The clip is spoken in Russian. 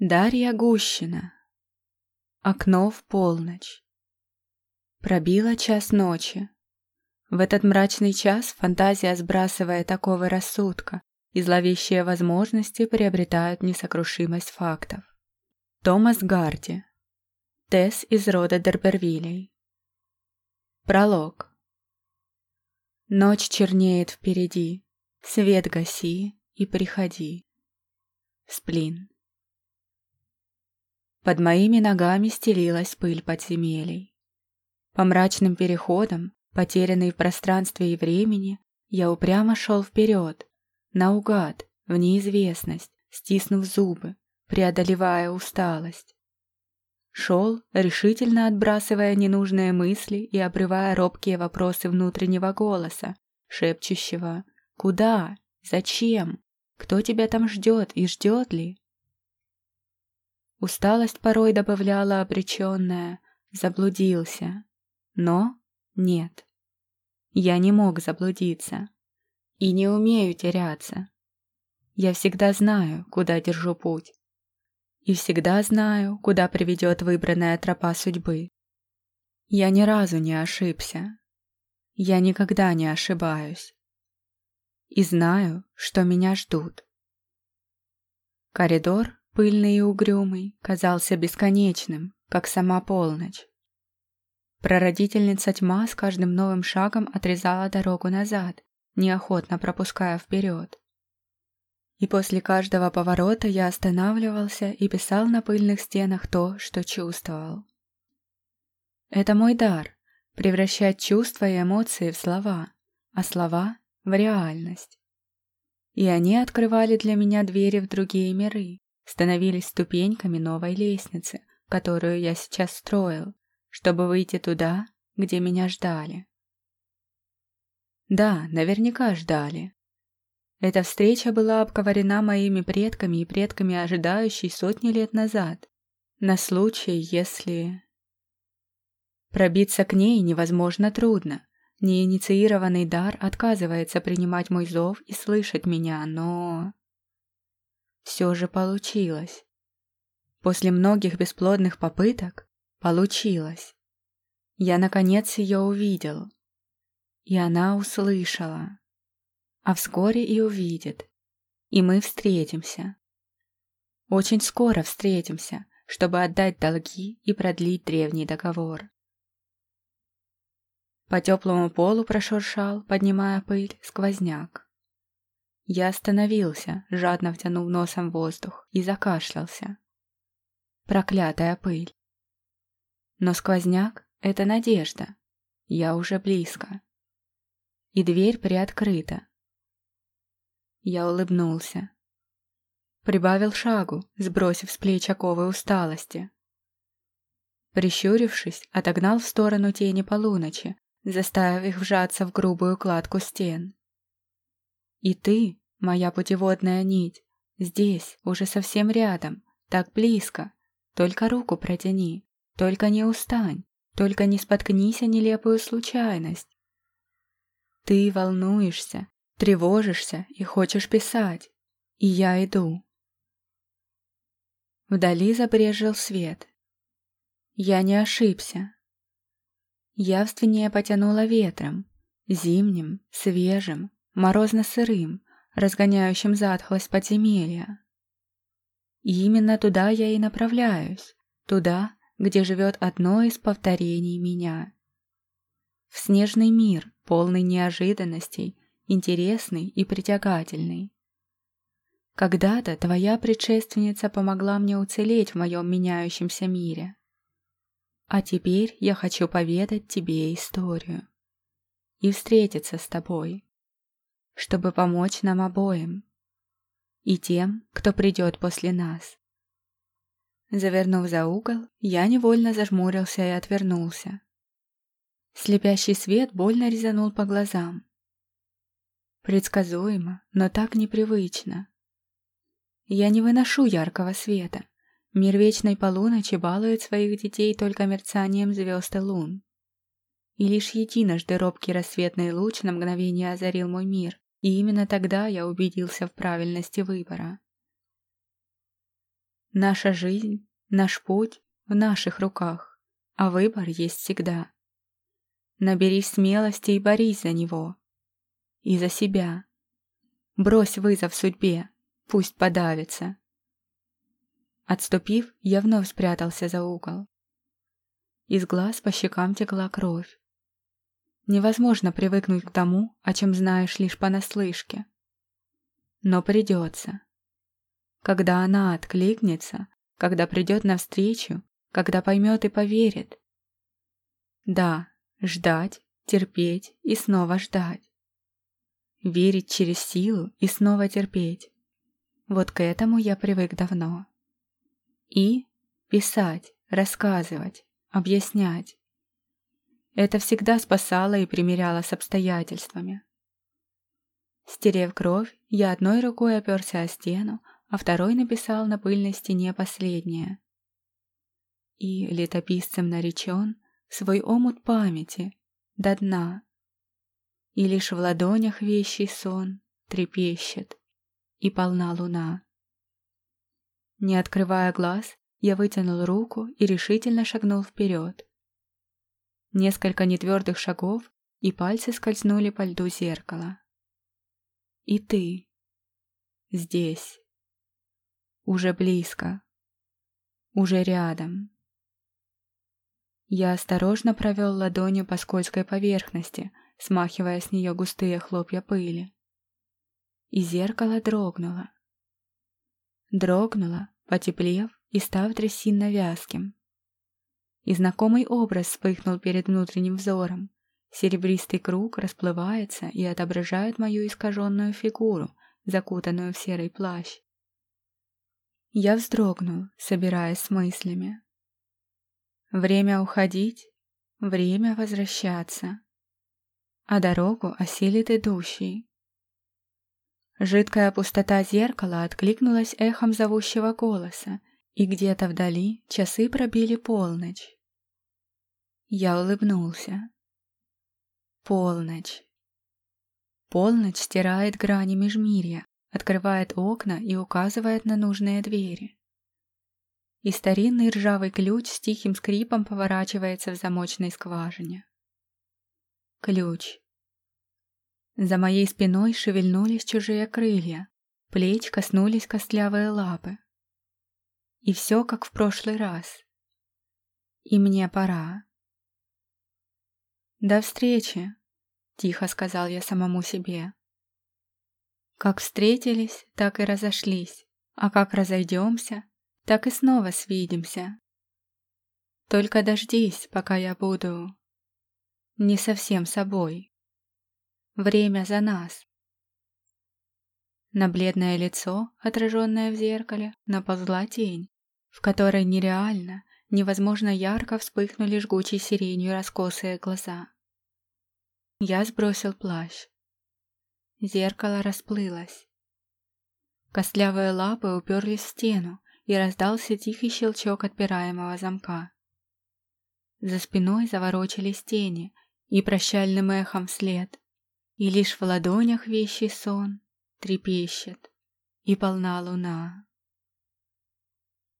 Дарья Гущина. Окно в полночь. Пробило час ночи. В этот мрачный час фантазия сбрасывая такого рассудка, и зловещие возможности приобретают несокрушимость фактов. Томас Гарди. Тесс из рода Дербервилей. Пролог. Ночь чернеет впереди, свет гаси и приходи. Сплин. Под моими ногами стелилась пыль подземелий. По мрачным переходам, потерянный в пространстве и времени, я упрямо шел вперед, наугад, в неизвестность, стиснув зубы, преодолевая усталость. Шел, решительно отбрасывая ненужные мысли и обрывая робкие вопросы внутреннего голоса, шепчущего «Куда? Зачем? Кто тебя там ждет и ждет ли?» Усталость порой добавляла обреченная «заблудился». Но нет. Я не мог заблудиться. И не умею теряться. Я всегда знаю, куда держу путь. И всегда знаю, куда приведет выбранная тропа судьбы. Я ни разу не ошибся. Я никогда не ошибаюсь. И знаю, что меня ждут. Коридор пыльный и угрюмый, казался бесконечным, как сама полночь. Прародительница тьма с каждым новым шагом отрезала дорогу назад, неохотно пропуская вперед. И после каждого поворота я останавливался и писал на пыльных стенах то, что чувствовал. Это мой дар — превращать чувства и эмоции в слова, а слова — в реальность. И они открывали для меня двери в другие миры, становились ступеньками новой лестницы, которую я сейчас строил, чтобы выйти туда, где меня ждали. Да, наверняка ждали. Эта встреча была обговорена моими предками и предками, ожидающей сотни лет назад, на случай, если... Пробиться к ней невозможно трудно. Неинициированный дар отказывается принимать мой зов и слышать меня, но все же получилось. После многих бесплодных попыток получилось. Я, наконец, ее увидел. И она услышала. А вскоре и увидит. И мы встретимся. Очень скоро встретимся, чтобы отдать долги и продлить древний договор. По теплому полу прошуршал, поднимая пыль, сквозняк. Я остановился, жадно втянув носом воздух, и закашлялся. Проклятая пыль. Но сквозняк — это надежда. Я уже близко. И дверь приоткрыта. Я улыбнулся. Прибавил шагу, сбросив с плеч оковы усталости. Прищурившись, отогнал в сторону тени полуночи, заставив их вжаться в грубую кладку стен. И ты, моя путеводная нить, здесь, уже совсем рядом, так близко. Только руку протяни, только не устань, только не споткнись о нелепую случайность. Ты волнуешься, тревожишься и хочешь писать, и я иду. Вдали забрежил свет. Я не ошибся. Явственнее потянуло ветром, зимним, свежим, морозно-сырым, разгоняющим затхлость подземелья. И именно туда я и направляюсь, туда, где живет одно из повторений меня. В снежный мир, полный неожиданностей, интересный и притягательный. Когда-то твоя предшественница помогла мне уцелеть в моем меняющемся мире. А теперь я хочу поведать тебе историю и встретиться с тобой чтобы помочь нам обоим и тем, кто придет после нас. Завернув за угол, я невольно зажмурился и отвернулся. Слепящий свет больно резанул по глазам. Предсказуемо, но так непривычно. Я не выношу яркого света. Мир вечной полуночи балует своих детей только мерцанием звезд и лун. И лишь единожды робкий рассветный луч на мгновение озарил мой мир, и именно тогда я убедился в правильности выбора. Наша жизнь, наш путь в наших руках, а выбор есть всегда. Наберись смелости и борись за него. И за себя. Брось вызов судьбе, пусть подавится. Отступив, я вновь спрятался за угол. Из глаз по щекам текла кровь. Невозможно привыкнуть к тому, о чем знаешь лишь понаслышке. Но придется. Когда она откликнется, когда придет навстречу, когда поймет и поверит. Да, ждать, терпеть и снова ждать. Верить через силу и снова терпеть. Вот к этому я привык давно. И писать, рассказывать, объяснять. Это всегда спасало и примиряло с обстоятельствами. Стерев кровь, я одной рукой оперся о стену, а второй написал на пыльной стене последнее. И летописцем наречен свой омут памяти до дна. И лишь в ладонях вещий сон трепещет, и полна луна. Не открывая глаз, я вытянул руку и решительно шагнул вперед. Несколько нетвердых шагов, и пальцы скользнули по льду зеркала. И ты. Здесь. Уже близко. Уже рядом. Я осторожно провел ладонью по скользкой поверхности, смахивая с нее густые хлопья пыли. И зеркало дрогнуло. Дрогнуло, потеплев и став трясинно вязким. И знакомый образ вспыхнул перед внутренним взором. Серебристый круг расплывается и отображает мою искаженную фигуру, закутанную в серый плащ. Я вздрогнул, собираясь с мыслями. Время уходить, время возвращаться. А дорогу осилит идущий. Жидкая пустота зеркала откликнулась эхом зовущего голоса, и где-то вдали часы пробили полночь. Я улыбнулся. Полночь. Полночь стирает грани межмирья, открывает окна и указывает на нужные двери. И старинный ржавый ключ с тихим скрипом поворачивается в замочной скважине. Ключ. За моей спиной шевельнулись чужие крылья, плеч коснулись костлявые лапы. И все как в прошлый раз. И мне пора. «До встречи», — тихо сказал я самому себе. Как встретились, так и разошлись, а как разойдемся, так и снова свидимся. Только дождись, пока я буду не совсем собой. Время за нас. На бледное лицо, отраженное в зеркале, наползла тень в которой нереально, невозможно ярко вспыхнули жгучей сиренью раскосые глаза. Я сбросил плащ. Зеркало расплылось. Костлявые лапы уперлись в стену, и раздался тихий щелчок отпираемого замка. За спиной заворочились тени, и прощальным эхом вслед, и лишь в ладонях вещий сон трепещет, и полна луна.